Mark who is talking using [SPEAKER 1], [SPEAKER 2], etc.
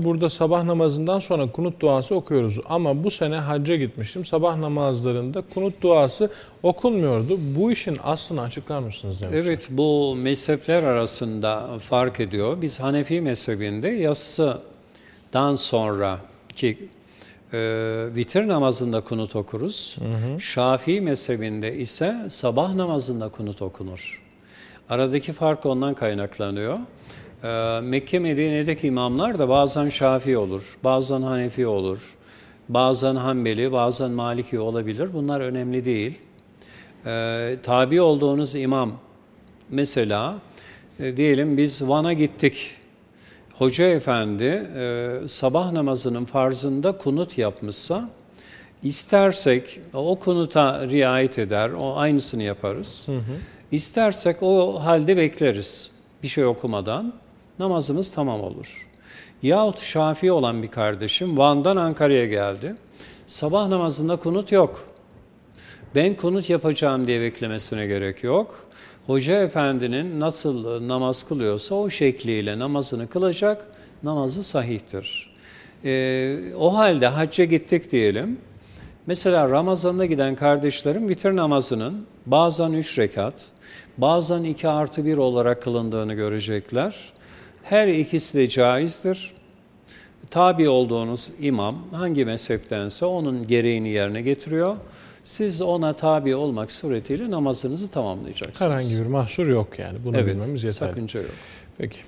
[SPEAKER 1] Burada sabah namazından sonra kunut duası okuyoruz ama bu sene hacca gitmiştim. Sabah namazlarında kunut duası okunmuyordu. Bu işin aslını açıklar mısınız demişler.
[SPEAKER 2] Evet bu mezhepler arasında fark ediyor. Biz Hanefi mezhebinde yatsıdan sonra ki e, vitir namazında kunut okuruz. Şafii mezhebinde ise sabah namazında kunut okunur. Aradaki fark ondan kaynaklanıyor. E, Mekke Medine'deki imamlar da bazen Şafii olur, bazen Hanefi olur, bazen Hanbeli, bazen Maliki olabilir. Bunlar önemli değil. E, tabi olduğunuz imam mesela e, diyelim biz Van'a gittik. Hoca efendi e, sabah namazının farzında kunut yapmışsa istersek o kunuta riayet eder, o aynısını yaparız. İstersek o halde bekleriz bir şey okumadan namazımız tamam olur. Yahut Şafii olan bir kardeşim Van'dan Ankara'ya geldi. Sabah namazında kunut yok. Ben kunut yapacağım diye beklemesine gerek yok. Hoca efendinin nasıl namaz kılıyorsa o şekliyle namazını kılacak, namazı sahihtir. Ee, o halde hacca gittik diyelim. Mesela Ramazan'da giden kardeşlerim vitir namazının bazen üç rekat, bazen iki artı bir olarak kılındığını görecekler. Her ikisi de caizdir. Tabi olduğunuz imam hangi mezheptense onun gereğini yerine getiriyor. Siz ona tabi olmak suretiyle namazınızı tamamlayacaksınız.
[SPEAKER 1] Herhangi bir mahsur yok yani. Bunu
[SPEAKER 2] evet,
[SPEAKER 1] bilmemiz yeterli.
[SPEAKER 2] sakınca yok.
[SPEAKER 1] Peki.